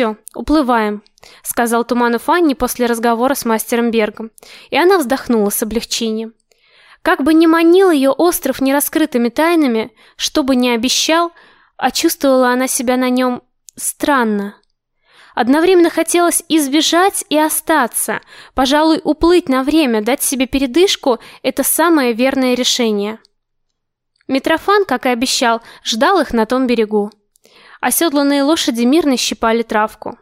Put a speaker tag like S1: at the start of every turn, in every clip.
S1: все, уплываем, сказал Туманов Анне после разговора с мастером Бергом. И она вздохнула с облегчением. Как бы ни манил ее остров нераскрытыми тайнами, что бы ни обещал, а чувствовала она себя на нем странно. Одновременно хотелось избежать и остаться. Пожалуй, уплыть на время, дать себе передышку это самое верное решение. Митрофан, как и обещал, ждал их на том берегу. Оседланные лошади мирно щипали травку.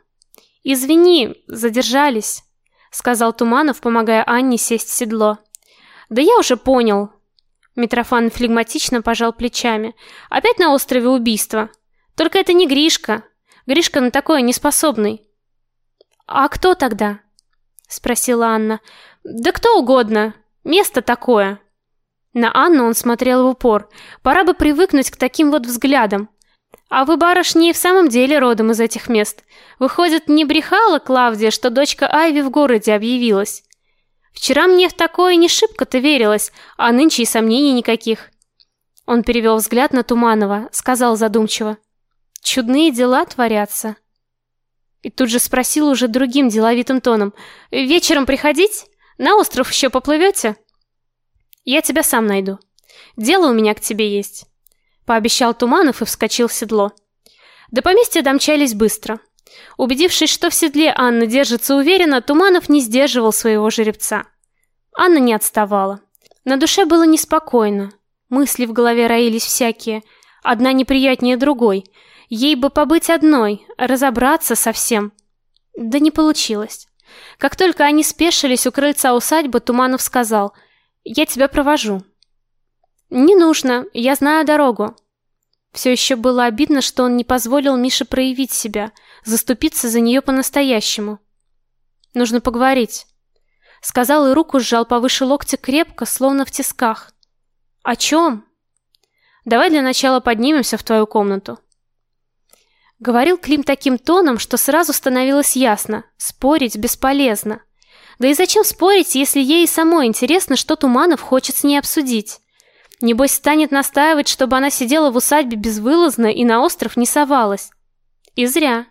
S1: Извини, задержались, сказал Туманов, помогая Анне сесть в седло. Да я уже понял. Митрофан флегматично пожал плечами. Опять на острове убийство. Только это не Гришка. Гришка на такое не способный. А кто тогда? спросила Анна. Да кто угодно. Место такое. На Анну он смотрел в упор. Пора бы привыкнуть к таким вот взглядам. А вы, барышни, в самом деле родом из этих мест. Выходит, не брехала Клавдия, что дочка Айви в городе объявилась. Вчера мне в такое не шибко-то верилось, а нынче и сомнений никаких. Он перевел взгляд на Туманова, сказал задумчиво: Чудные дела творятся. И тут же спросил уже другим деловитым тоном: "Вечером приходить? На остров еще поплывете?» Я тебя сам найду. Дело у меня к тебе есть, пообещал Туманов и вскочил в седло. До поместья домчались быстро. Убедившись, что в седле Анна держится уверенно, Туманов не сдерживал своего жеребца. Анна не отставала. На душе было неспокойно. Мысли в голове роились всякие, одна неприятнее другой. Ей бы побыть одной, разобраться со всем. Да не получилось. Как только они спешились у крыльца усадьбы, Туманов сказал: "Я тебя провожу". "Не нужно, я знаю дорогу". Все еще было обидно, что он не позволил Мише проявить себя, заступиться за нее по-настоящему. Нужно поговорить, сказал и руку сжал повыше локтя крепко, словно в тисках. О чем? Давай для начала поднимемся в твою комнату. Говорил Клим таким тоном, что сразу становилось ясно: спорить бесполезно. Да и зачем спорить, если ей самой интересно, что Туманов хочет с ней обсудить? Небось станет настаивать, чтобы она сидела в усадьбе безвылазно и на остров не совалась. И зря.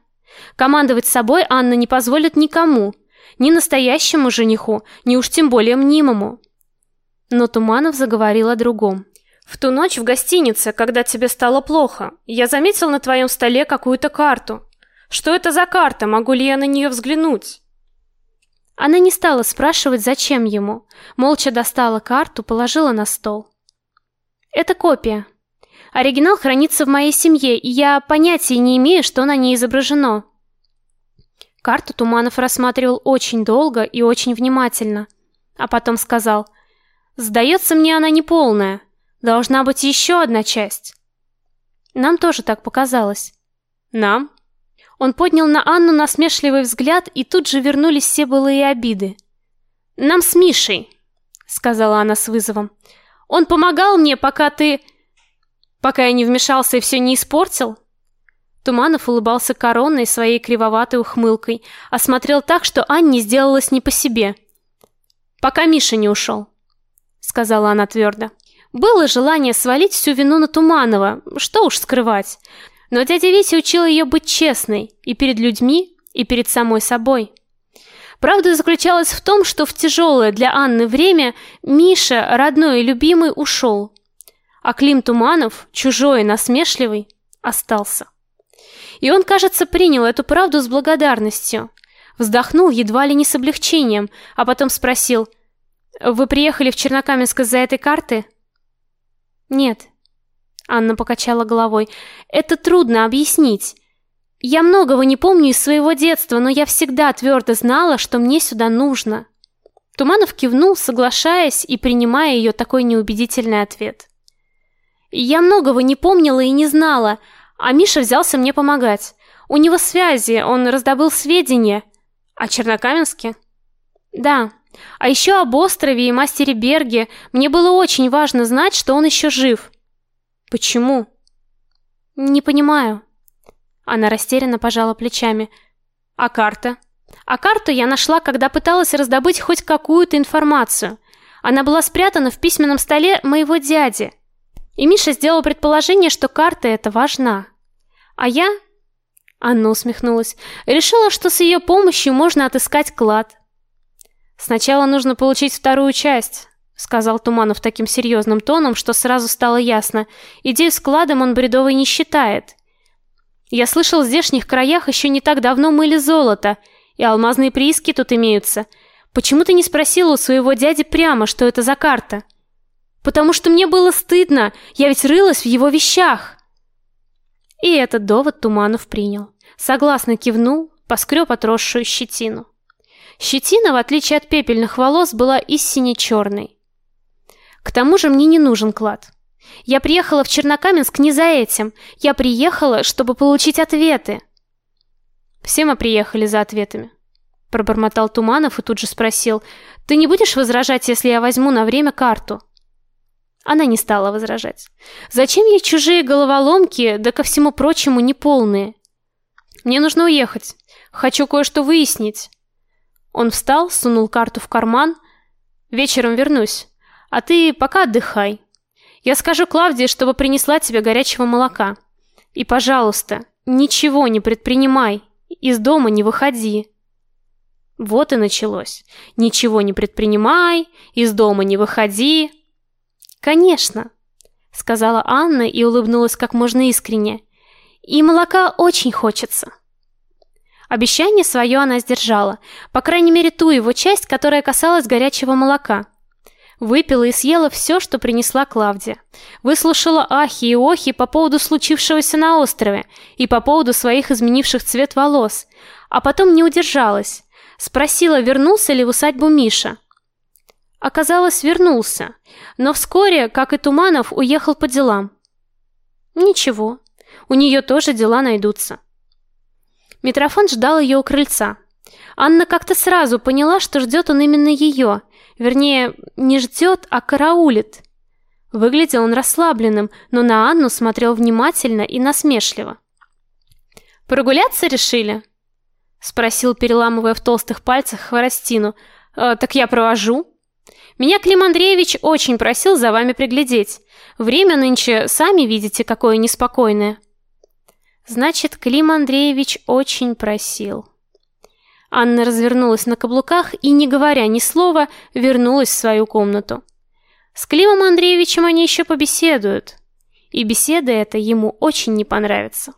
S1: Командовать собой Анна не позволит никому, ни настоящему жениху, ни уж тем более мнимому. Но Туманов заговорил о другом. В ту ночь в гостинице, когда тебе стало плохо, я заметил на твоем столе какую-то карту. Что это за карта? Могу ли я на нее взглянуть? Она не стала спрашивать, зачем ему. Молча достала карту, положила на стол. Это копия. Оригинал хранится в моей семье, и я понятия не имею, что на ней изображено. Карту Туманов рассматривал очень долго и очень внимательно, а потом сказал: "Сдается мне она неполная. Должна быть еще одна часть. Нам тоже так показалось. Нам? Он поднял на Анну насмешливый взгляд, и тут же вернулись все былые обиды. Нам с Мишей, сказала она с вызовом. Он помогал мне, пока ты пока я не вмешался и все не испортил. Туманов улыбался коронной своей кривоватой ухмылкой, а смотрел так, что Анне сделалось не по себе. Пока Миша не ушел», — сказала она твердо. Было желание свалить всю вину на Туманова, что уж скрывать. Но дядя Витя учил ее быть честной и перед людьми, и перед самой собой. Правда заключалась в том, что в тяжелое для Анны время Миша, родной и любимый, ушел, а Клим Туманов, чужой и насмешливый, остался. И он, кажется, принял эту правду с благодарностью. Вздохнул едва ли не с облегчением, а потом спросил: "Вы приехали в Чернокаменск из-за этой карты?" Нет. Анна покачала головой. Это трудно объяснить. Я многого не помню из своего детства, но я всегда твердо знала, что мне сюда нужно. Туманов кивнул, соглашаясь и принимая ее такой неубедительный ответ. Я многого не помнила и не знала, а Миша взялся мне помогать. У него связи, он раздобыл сведения о Чернокаменске. Да. А еще об острове и мастере Берге. Мне было очень важно знать, что он еще жив. Почему? Не понимаю. Она растерянно пожала плечами. А карта? А карту я нашла, когда пыталась раздобыть хоть какую-то информацию. Она была спрятана в письменном столе моего дяди. И Миша сделал предположение, что карта эта важна. А я Анна усмехнулась. Решила, что с ее помощью можно отыскать клад. Сначала нужно получить вторую часть, сказал Туманов таким серьезным тоном, что сразу стало ясно. Идею с кладом он бредовой не считает. Я слышал, в здешних краях еще не так давно мыли золото, и алмазные прииски тут имеются. Почему ты не спросил у своего дяди прямо, что это за карта? Потому что мне было стыдно, я ведь рылась в его вещах. И этот довод Туманов принял. Согласно кивнул, поскреб отросшую щетину. Щетина, в отличие от пепельных волос, была истинно черной. К тому же мне не нужен клад. Я приехала в Чернокаменск не за этим. Я приехала, чтобы получить ответы. Все мы приехали за ответами. Пробормотал Туманов и тут же спросил: "Ты не будешь возражать, если я возьму на время карту?" Она не стала возражать. Зачем ей чужие головоломки, да ко всему прочему неполные? Мне нужно уехать. Хочу кое-что выяснить. Он встал, сунул карту в карман. Вечером вернусь. А ты пока отдыхай. Я скажу Клавдии, чтобы принесла тебе горячего молока. И, пожалуйста, ничего не предпринимай. Из дома не выходи. Вот и началось. Ничего не предпринимай, из дома не выходи. Конечно, сказала Анна и улыбнулась как можно искренне. И молока очень хочется. Обещание свое она сдержала, по крайней мере, ту его часть, которая касалась горячего молока. Выпила и съела все, что принесла Клавдия. Выслушала ахи и охи по поводу случившегося на острове и по поводу своих изменивших цвет волос, а потом не удержалась. Спросила, вернулся ли в усадьбу Миша. Оказалось, вернулся, но вскоре, как и Туманов, уехал по делам. Ничего, у нее тоже дела найдутся. Митрофан ждал ее у крыльца. Анна как-то сразу поняла, что ждет он именно ее. Вернее, не ждет, а караулит. Выглядел он расслабленным, но на Анну смотрел внимательно и насмешливо. «Прогуляться решили?» Спросил, переламывая в толстых пальцах хворостину. «Э, «Так я провожу». «Меня Клим Андреевич очень просил за вами приглядеть. Время нынче, сами видите, какое неспокойное». Значит, Клим Андреевич очень просил. Анна развернулась на каблуках и, не говоря ни слова, вернулась в свою комнату. С Климом Андреевичем они еще побеседуют. И беседа эта ему очень не понравится.